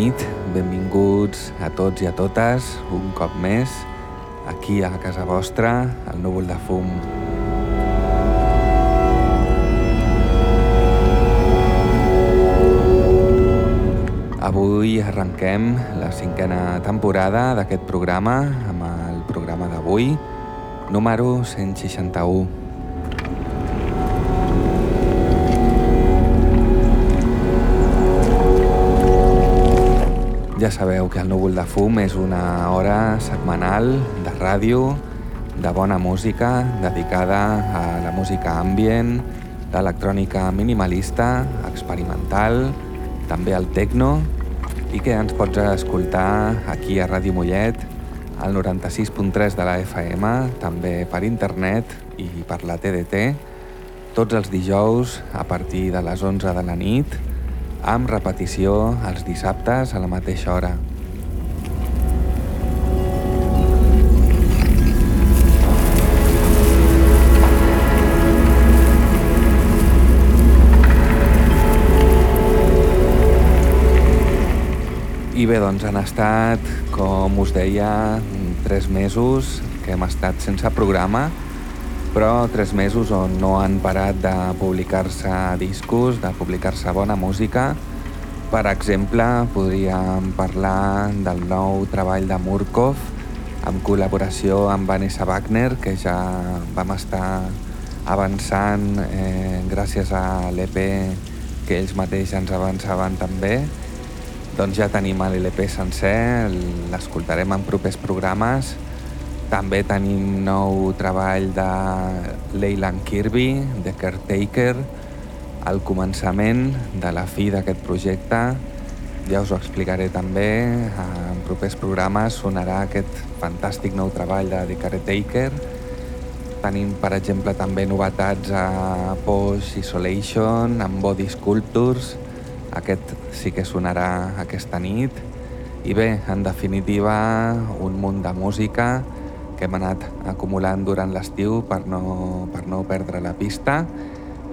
Nit. Benvinguts a tots i a totes un cop més aquí a casa vostra, al núvol de fum. Avui arrenquem la cinquena temporada d'aquest programa amb el programa d'avui, número 161. Ja sabeu que el Núvol de Fum és una hora setmanal de ràdio, de bona música, dedicada a la música ambient, l'electrònica minimalista, experimental, també al techno, i que ens pots escoltar aquí a Ràdio Mollet, al 96.3 de la FM, també per internet i per la TDT, tots els dijous a partir de les 11 de la nit, amb repetició els dissabtes a la mateixa hora. I bé, doncs han estat, com us deia, tres mesos que hem estat sense programa, però tres mesos on no han parat de publicar-se discos, de publicar-se bona música. Per exemple, podríem parlar del nou treball de Murkov, amb col·laboració amb Vanessa Wagner, que ja vam estar avançant eh, gràcies a l'EP que ells mateixos ens avançaven també. Doncs ja tenim l'EP sencer, l'escoltarem en propers programes, també tenim nou treball de Leyland Kirby, de Caretaker, al començament de la fi d'aquest projecte. Ja us ho explicaré també, en propers programes sonarà aquest fantàstic nou treball de The Caretaker. Tenim, per exemple, també novetats a Posh Isolation, amb Body Sculptures, aquest sí que sonarà aquesta nit. I bé, en definitiva, un munt de música, que hem anat acumulant durant l'estiu per, no, per no perdre la pista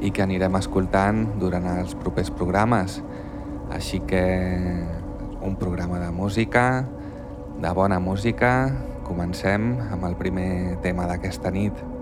i que anirem escoltant durant els propers programes. Així que un programa de música, de bona música, comencem amb el primer tema d'aquesta nit.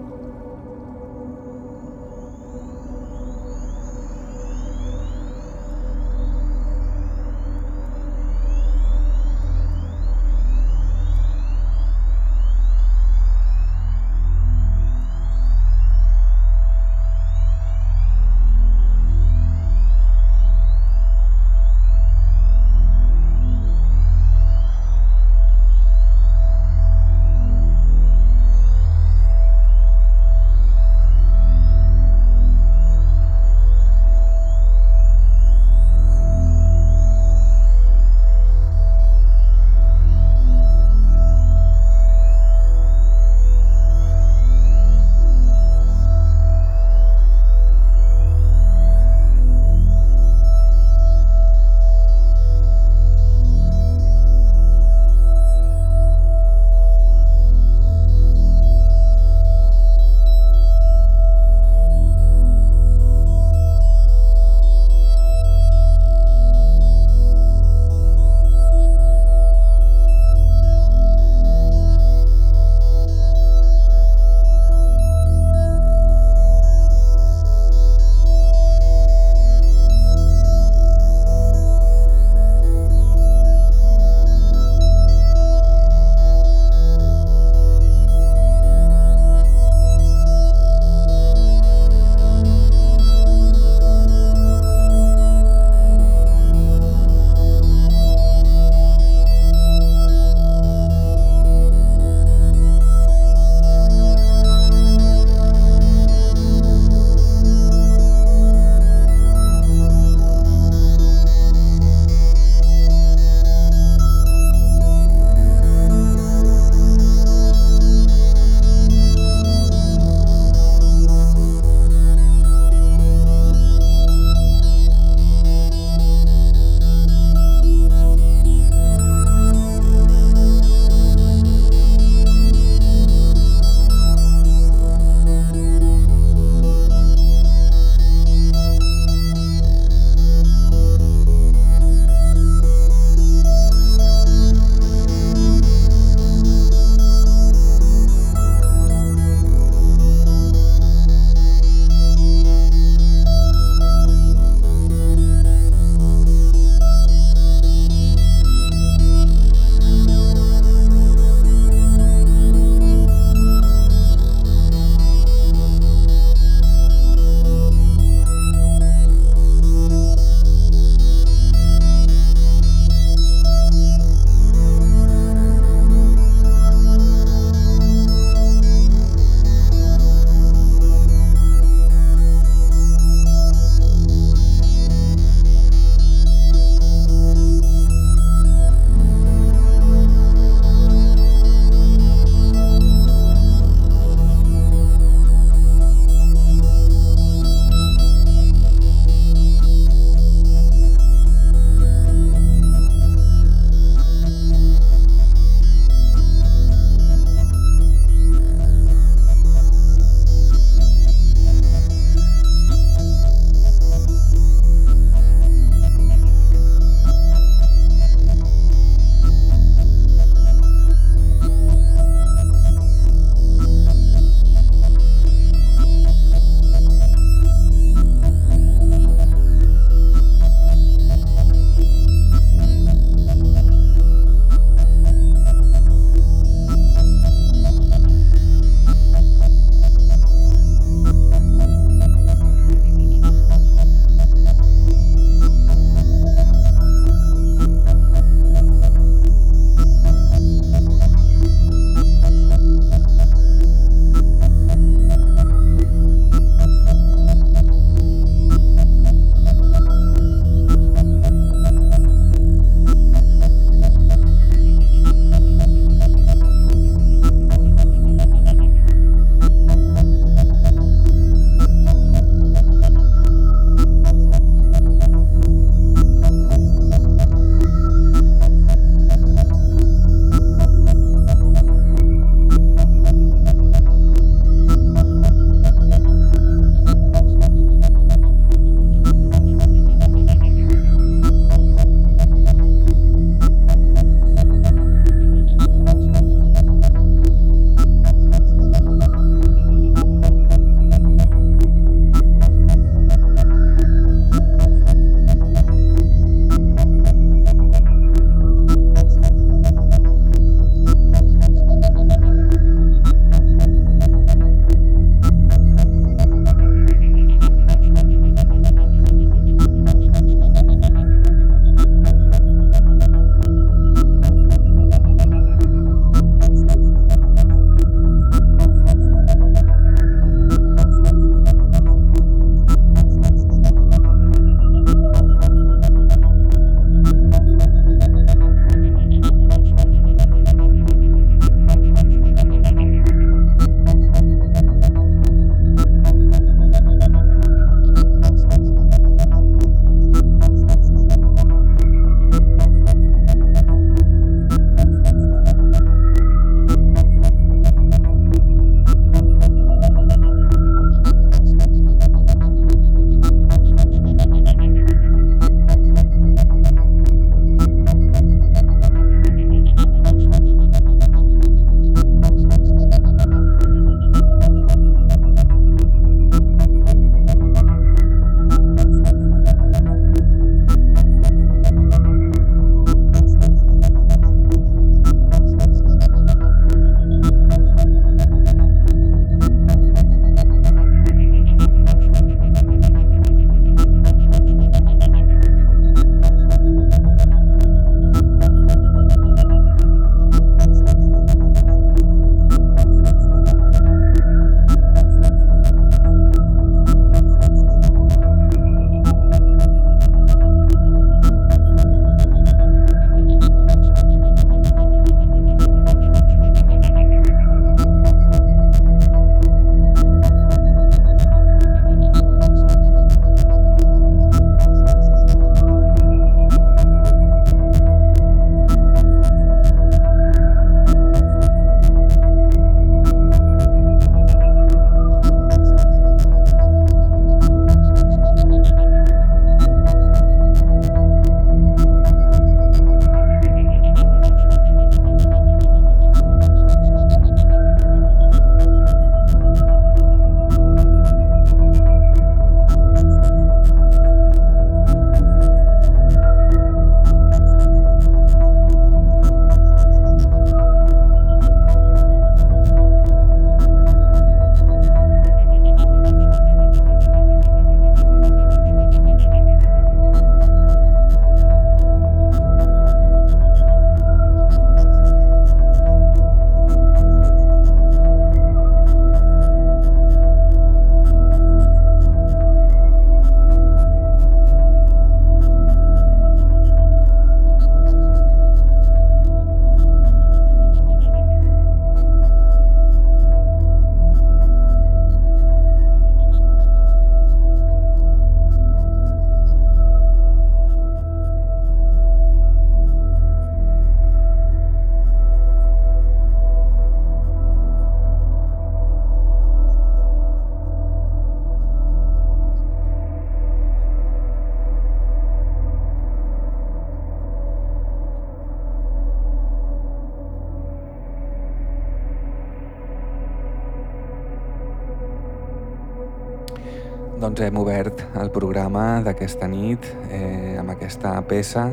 Doncs hem obert el programa d'aquesta nit eh, amb aquesta peça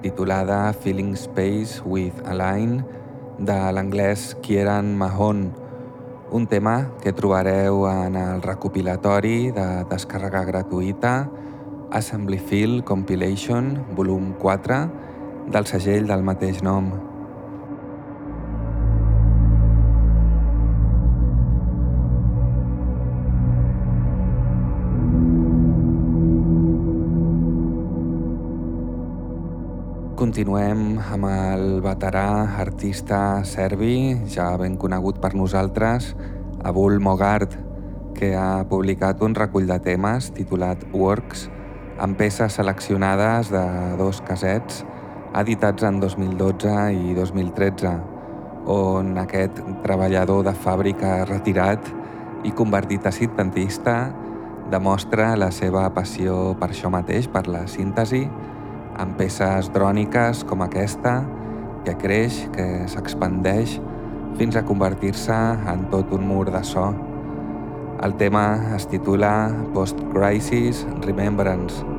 titulada Feeling Space with Align de l'anglès Kieran Mahon, un tema que trobareu en el recopilatori de descàrrega gratuïta Assembly Feel Compilation volum 4 del segell del mateix nom. Continuem amb el veterà artista serbi, ja ben conegut per nosaltres, Abul Mogart, que ha publicat un recull de temes titulat Works, amb peces seleccionades de dos casets editats en 2012 i 2013, on aquest treballador de fàbrica retirat i convertit a sintentista demostra la seva passió per això mateix, per la síntesi, amb peces dròniques com aquesta, que creix, que s'expandeix, fins a convertir-se en tot un mur de so. El tema es titula Post-Crisis Remembrance.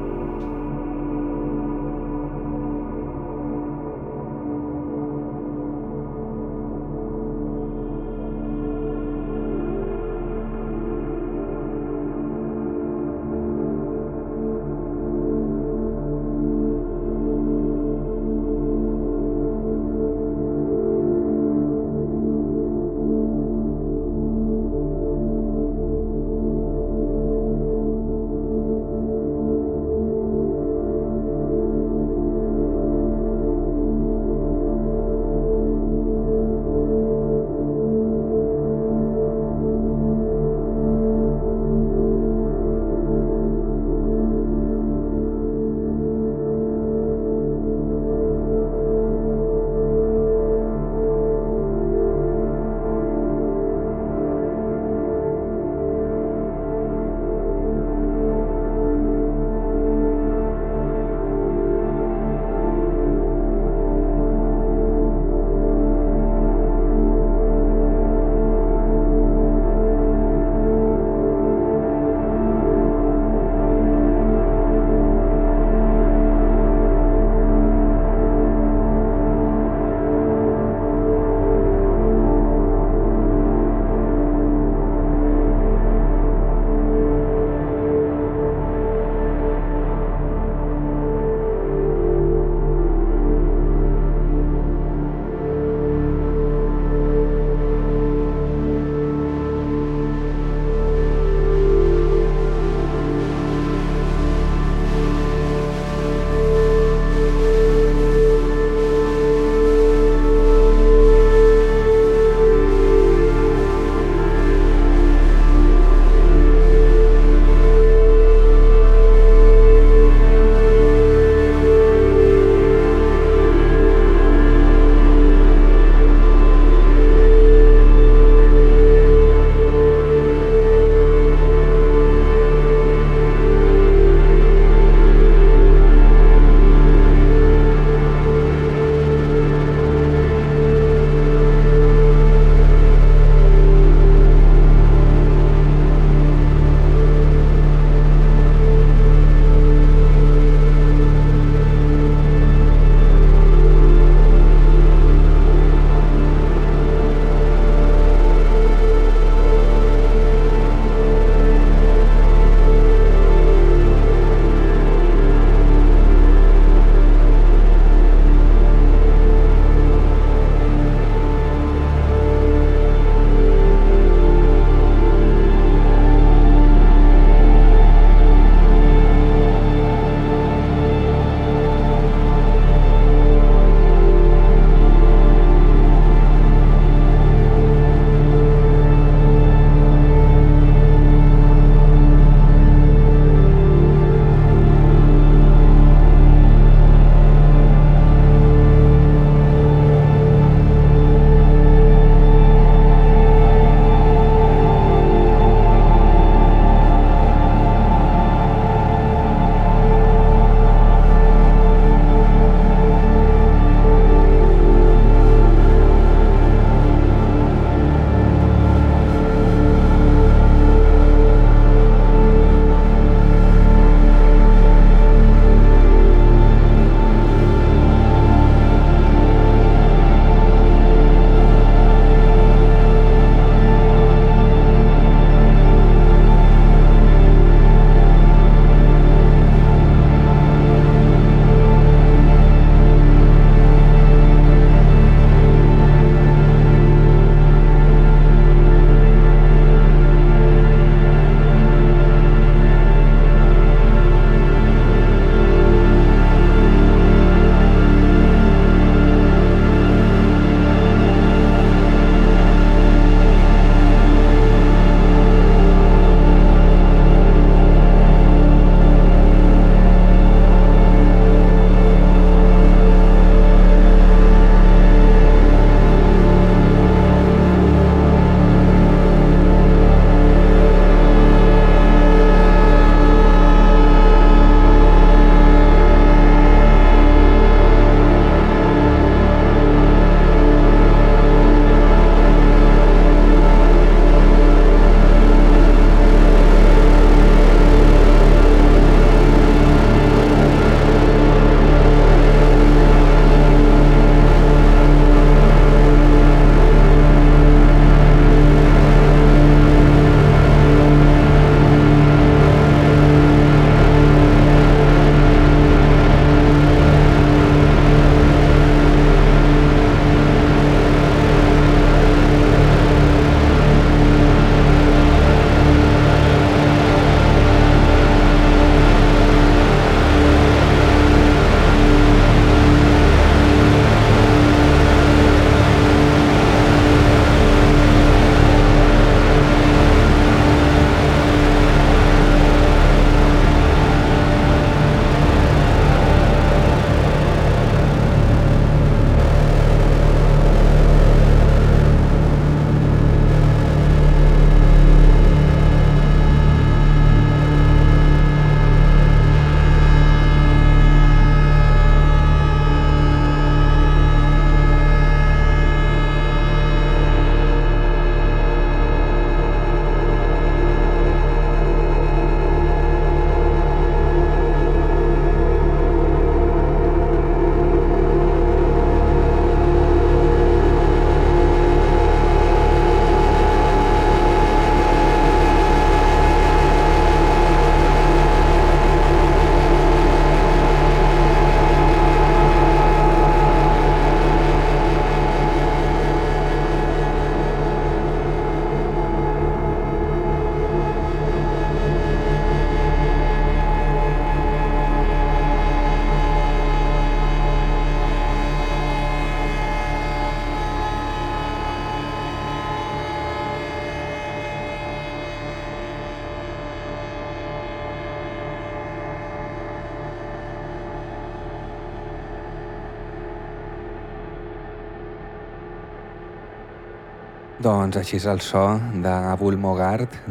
Doncs així és el so de Bull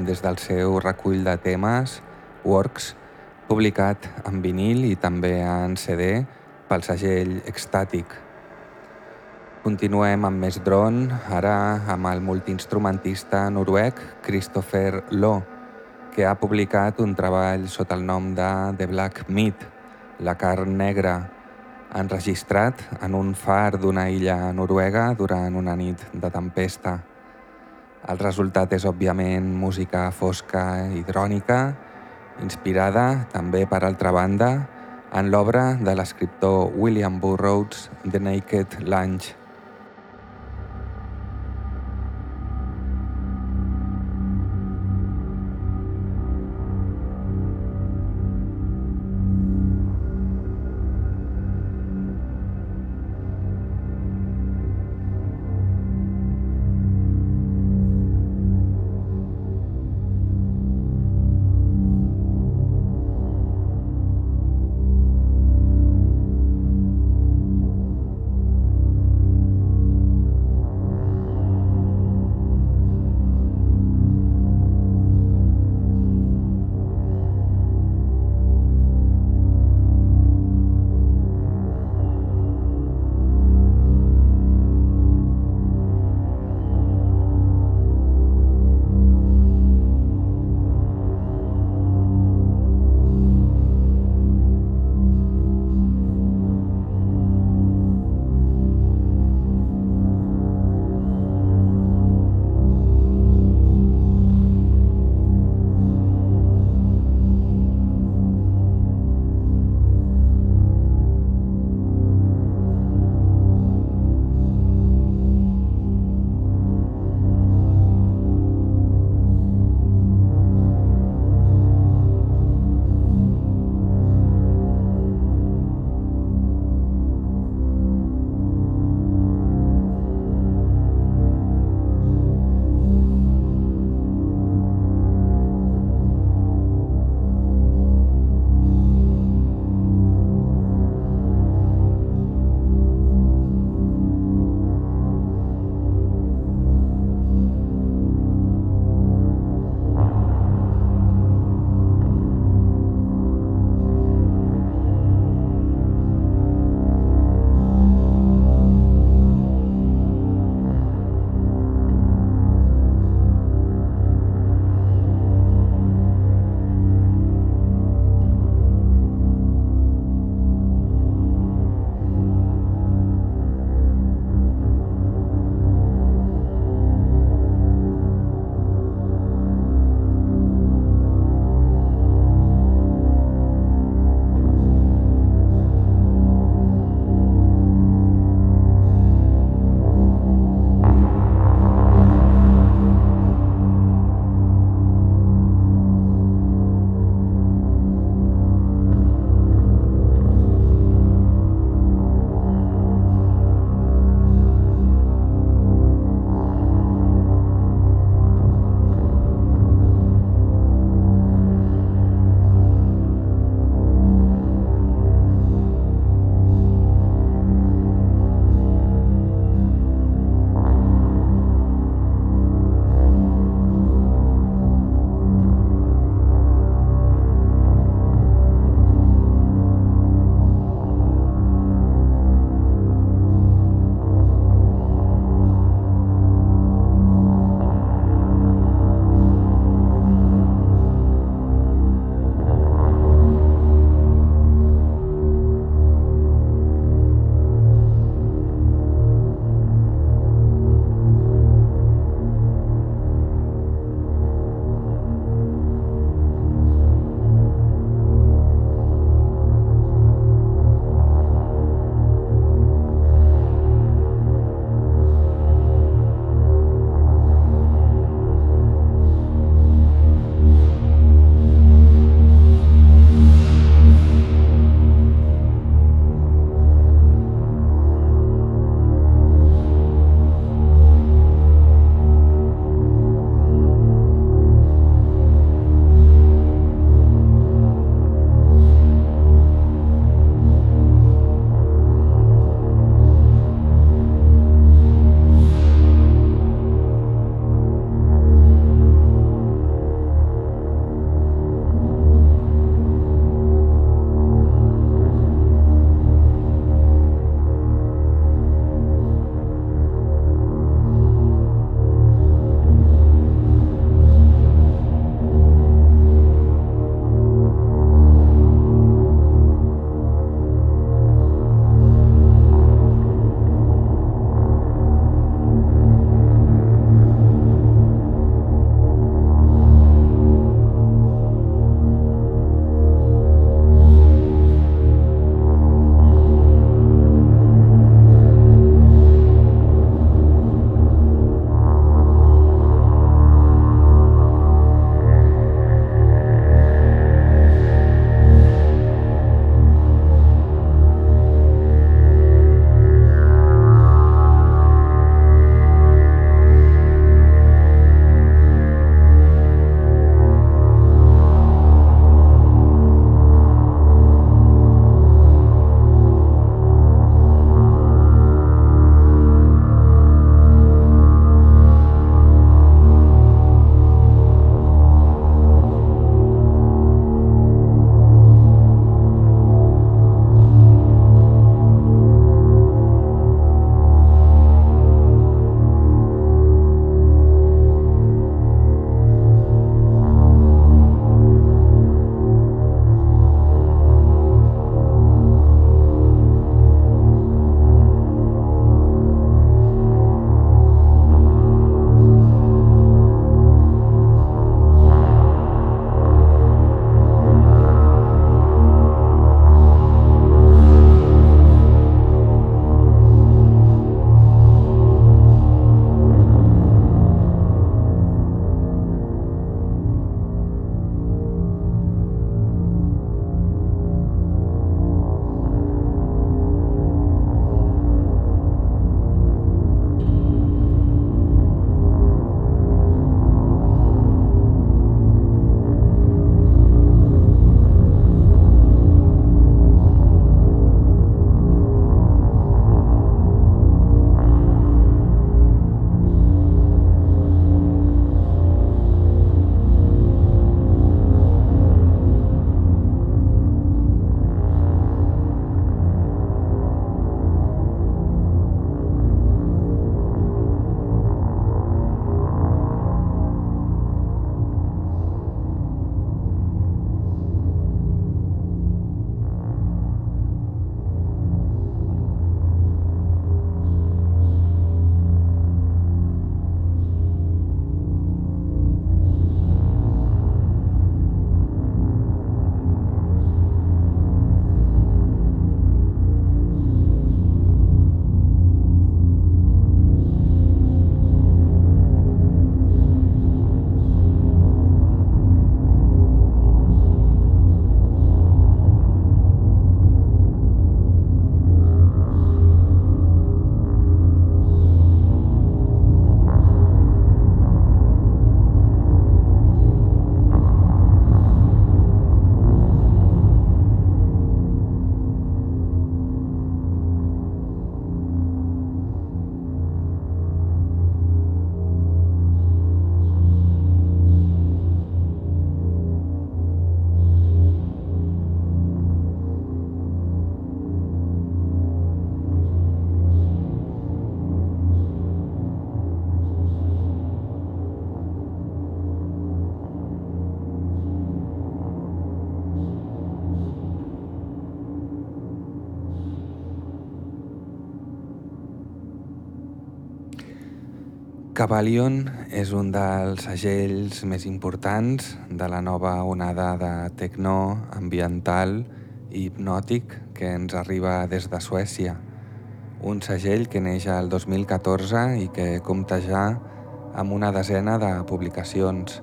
des del seu recull de temes, Works, publicat en vinil i també en CD pel segell Ecstatic. Continuem amb més dron, ara amb el multiinstrumentista noruec Christopher Law, que ha publicat un treball sota el nom de The Black Meat, la carn negra, enregistrat en un far d'una illa noruega durant una nit de tempesta. El resultat és, òbviament, música fosca i drònica, inspirada, també per altra banda, en l'obra de l'escriptor William Burroughs, The Naked Lunch. Cabalion és un dels segells més importants de la nova onada de techno ambiental i hipnòtic que ens arriba des de Suècia. Un segell que neix el 2014 i que compta ja amb una desena de publicacions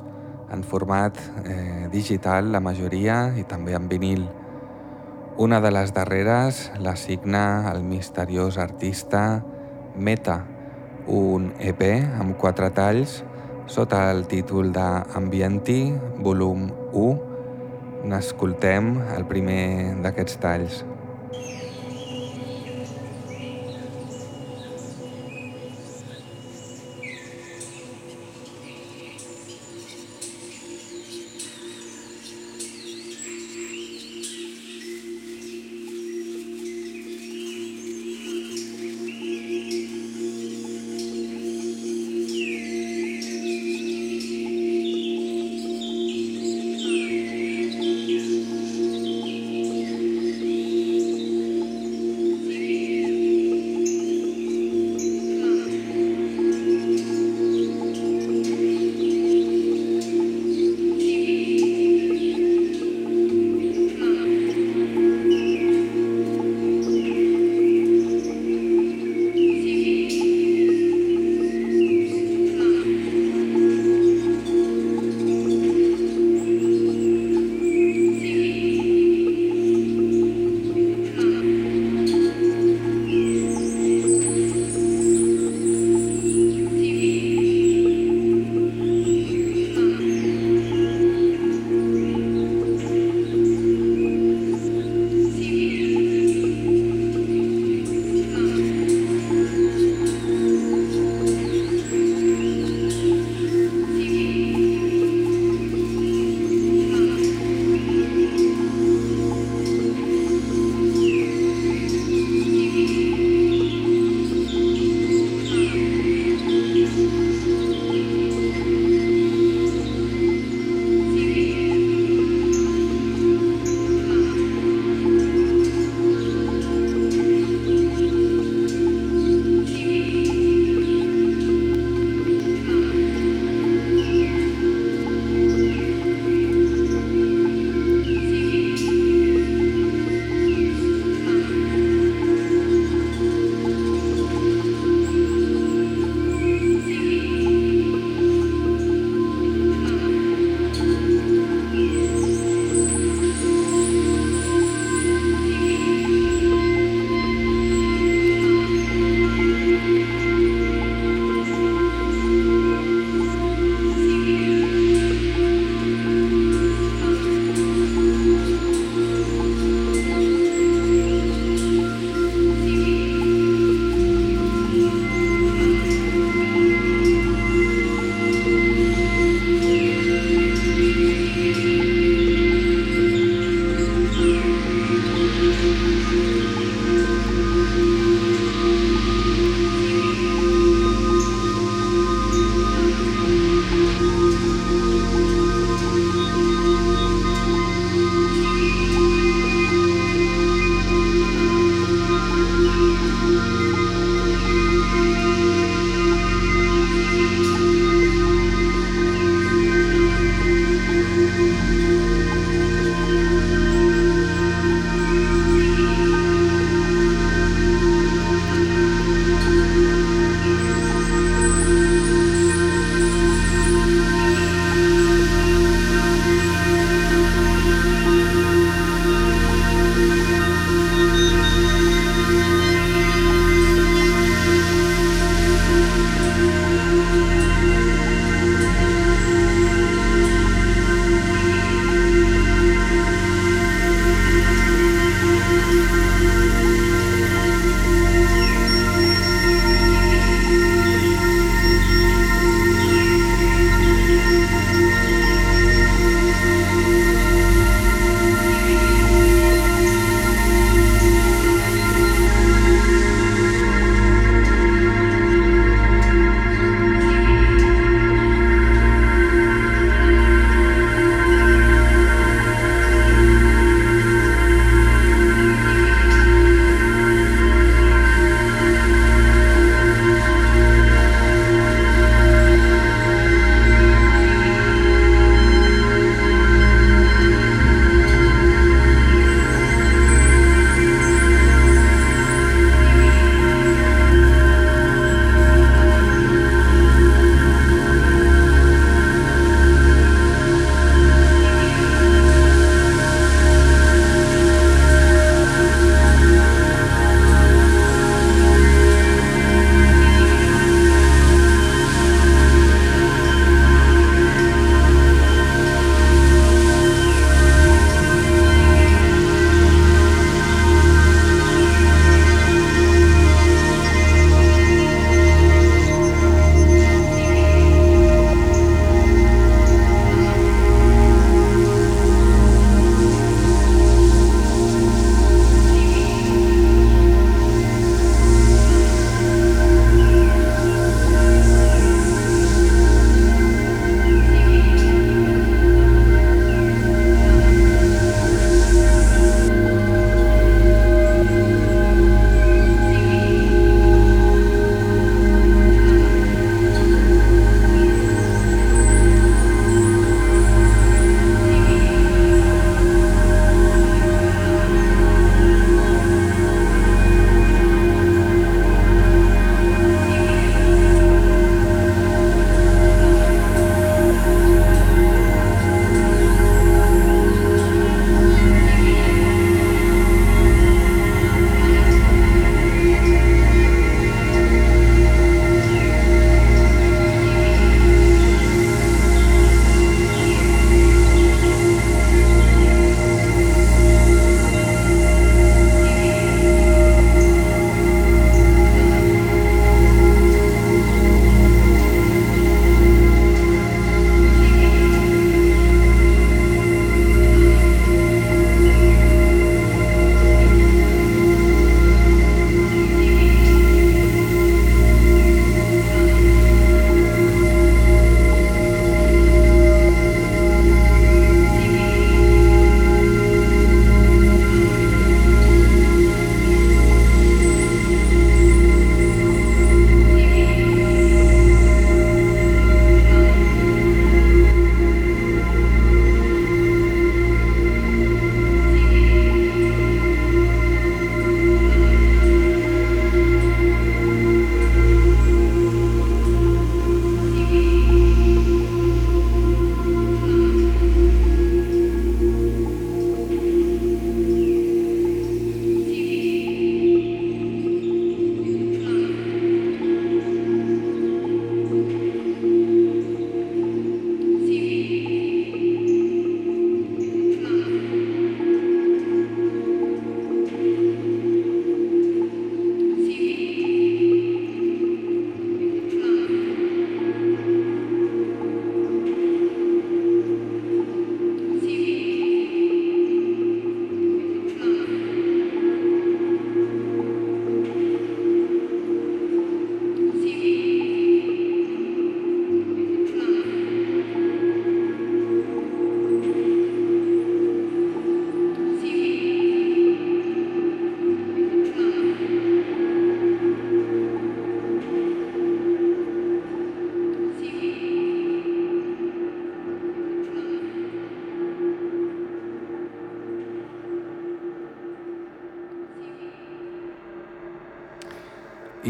en format eh, digital, la majoria, i també en vinil. Una de les darreres la signa el misteriós artista Meta, un EP amb quatre talls sota el títol d'Ambienti, volum 1. N'escoltem el primer d'aquests talls.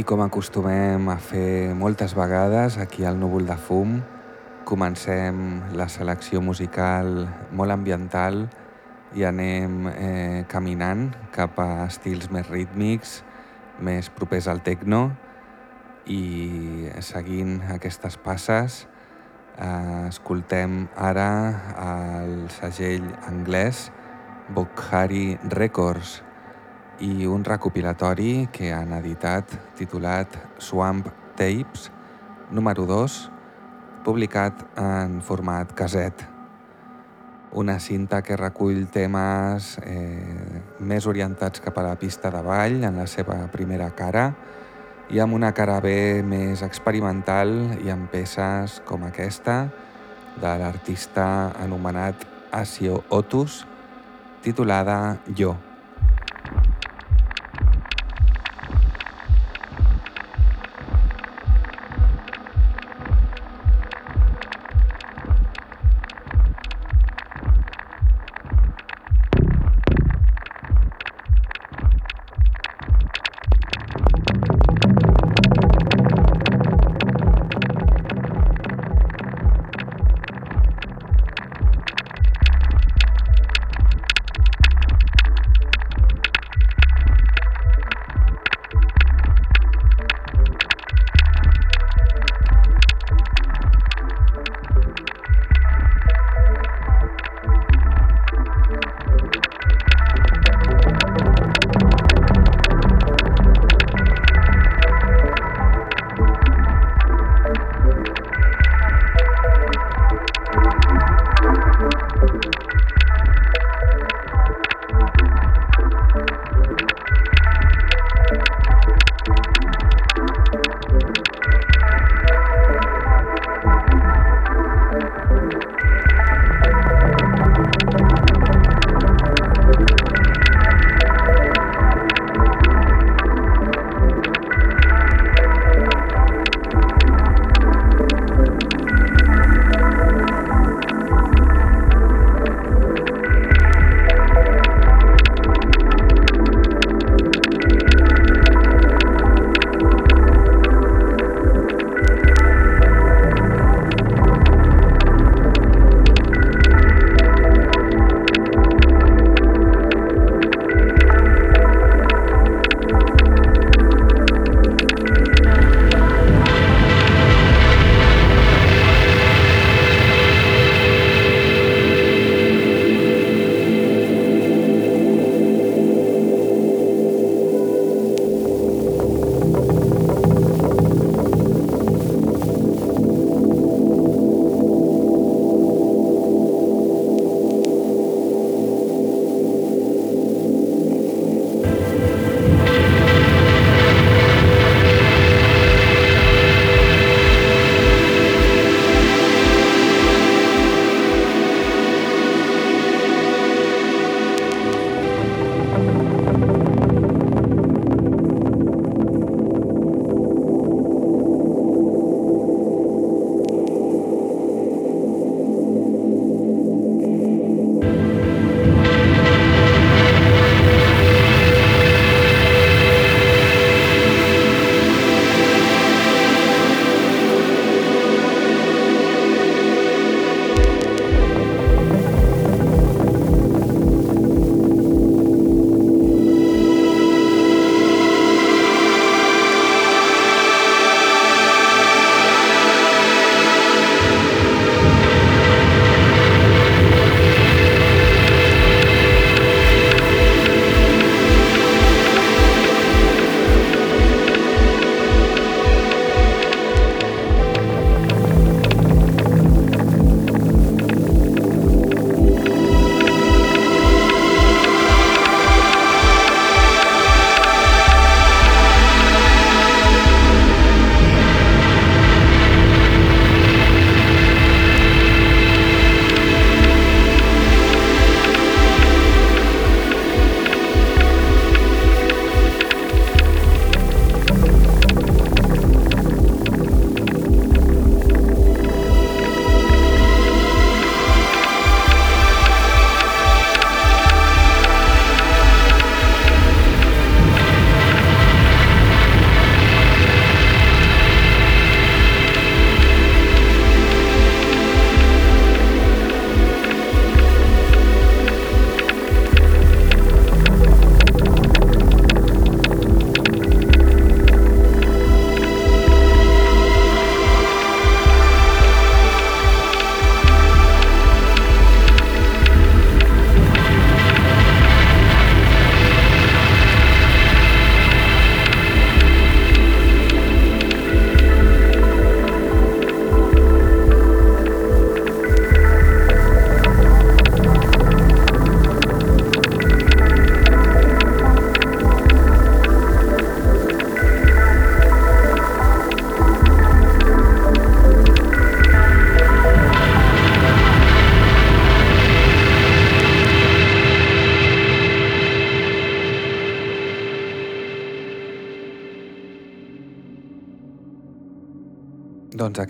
Com acostumem a fer moltes vegades aquí al Núvol de Fum, comencem la selecció musical molt ambiental i anem eh, caminant cap a estils més rítmics, més propers al techno i seguint aquestes passes eh, escoltem ara el segell anglès Bukhari Records i un recopilatori que han editat titulat Swamp Tapes número 2 publicat en format caset una cinta que recull temes eh, més orientats cap a la pista de ball en la seva primera cara i amb una cara B més experimental i amb peces com aquesta de l'artista anomenat Asio Otus titulada Jo. Doncs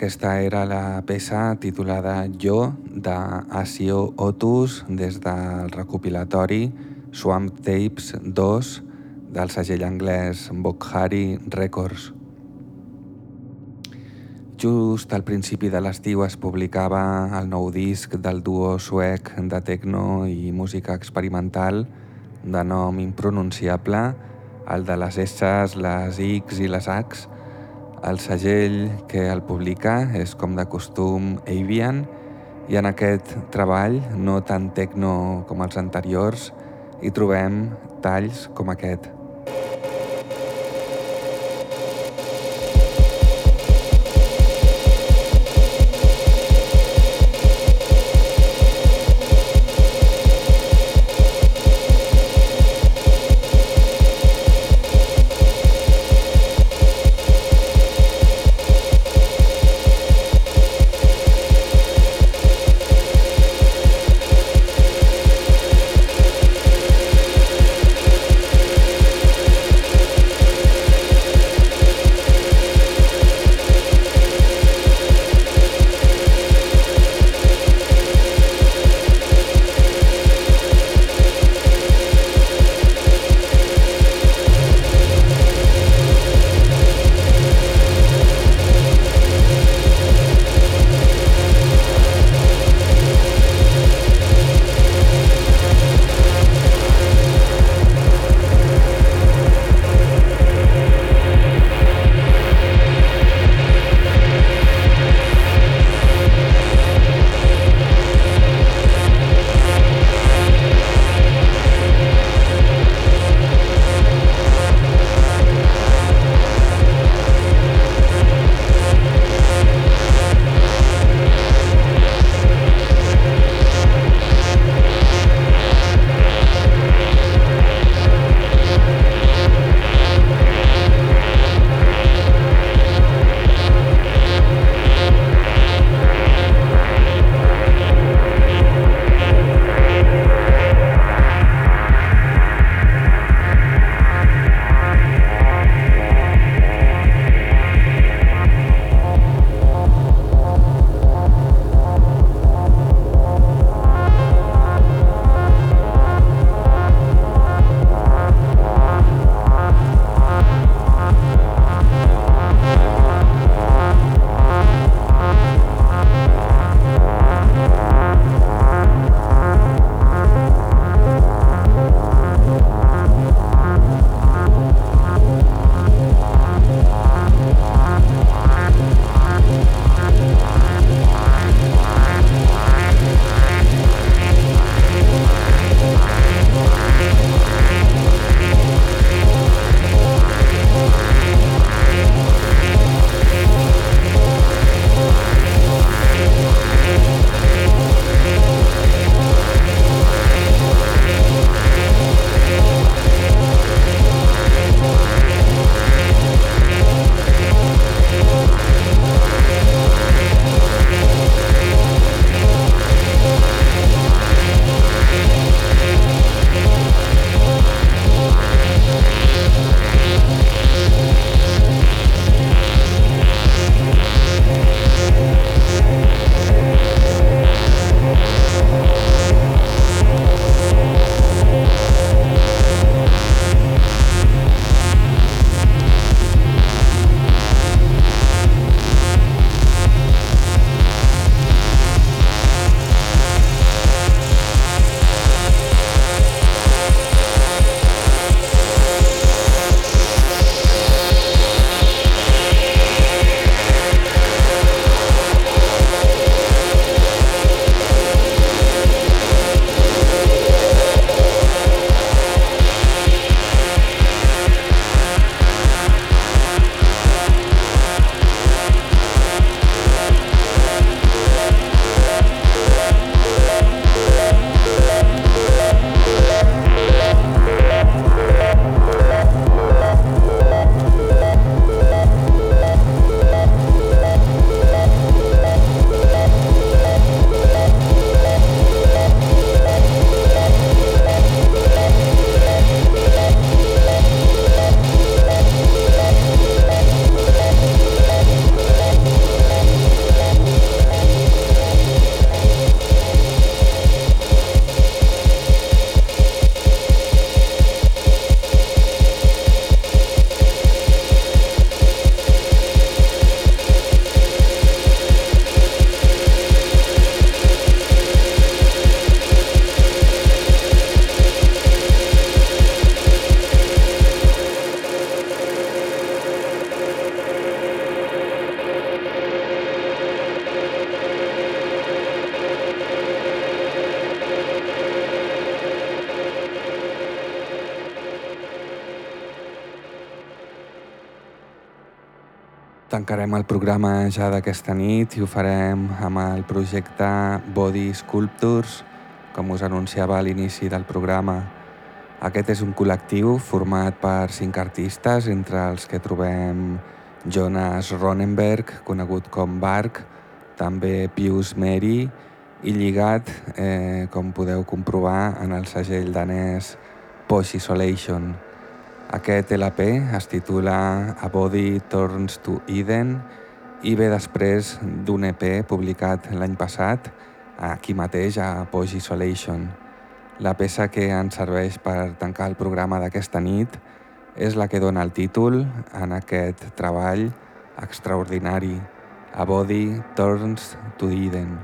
aquesta era la peça titulada Jo de Asio Otus des del recopilatori Swamp Tapes 2 del segell anglès Bokhari Records. Just al principi de l'estiu es publicava el nou disc del duo suec de techno i música experimental de nom impronunciable, el de les S, les X i les H, el segell que el publica és com de costum Avian i en aquest treball, no tan tecno com els anteriors, hi trobem talls com aquest. Tancarem el programa ja d'aquesta nit i ho farem amb el projecte Body Sculptures, com us anunciava a l'inici del programa. Aquest és un col·lectiu format per cinc artistes, entre els que trobem Jonas Ronenberg, conegut com Bark, també Pius Mary i lligat, eh, com podeu comprovar, en el segell danès Posh Isolation. Aquest LP es titula A Body Turns to Eden i ve després d'un EP publicat l'any passat aquí mateix a Posh Isolation. La peça que ens serveix per tancar el programa d'aquesta nit és la que dona el títol en aquest treball extraordinari A Body Turns to Eden.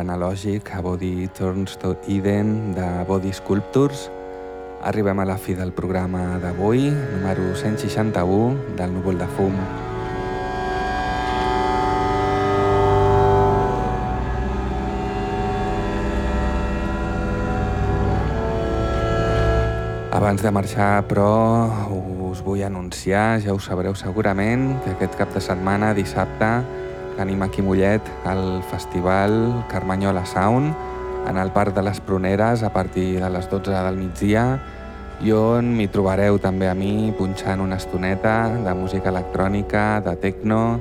Analògic, A Body Turns to Eden, de Body Sculptures, arribem a la fi del programa d'avui, número 161 del Núvol de Fum. Abans de marxar, però, us vull anunciar, ja ho sabreu segurament, que aquest cap de setmana, dissabte, tenim aquí Mollet el festival Carmanyola Sound en el Parc de les Proneres a partir de les 12 del migdia i on m'hi trobareu també a mi punxant una estoneta de música electrònica, de techno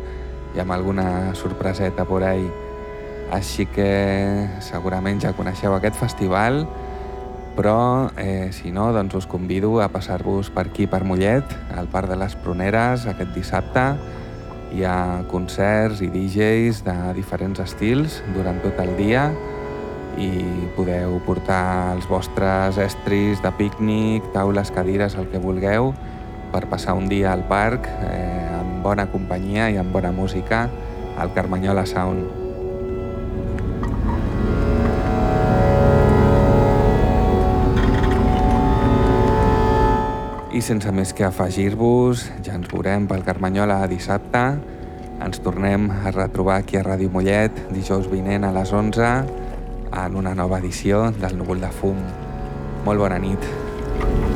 i amb alguna sorpreseta por ahí. Així que segurament ja coneixeu aquest festival però eh, si no, doncs us convido a passar-vos per aquí, per Mollet, al Parc de les Proneres, aquest dissabte. Hi ha concerts i DJs de diferents estils durant tot el dia i podeu portar els vostres estris de pícnic, taules, cadires, el que vulgueu, per passar un dia al parc eh, amb bona companyia i amb bona música al Carmanyola Sound. I sense més que afegir-vos, ja ens veurem pel Carmanyola dissabte. Ens tornem a retrobar aquí a Ràdio Mollet dijous vinent a les 11 en una nova edició del Núvol de Fum. Molt bona nit.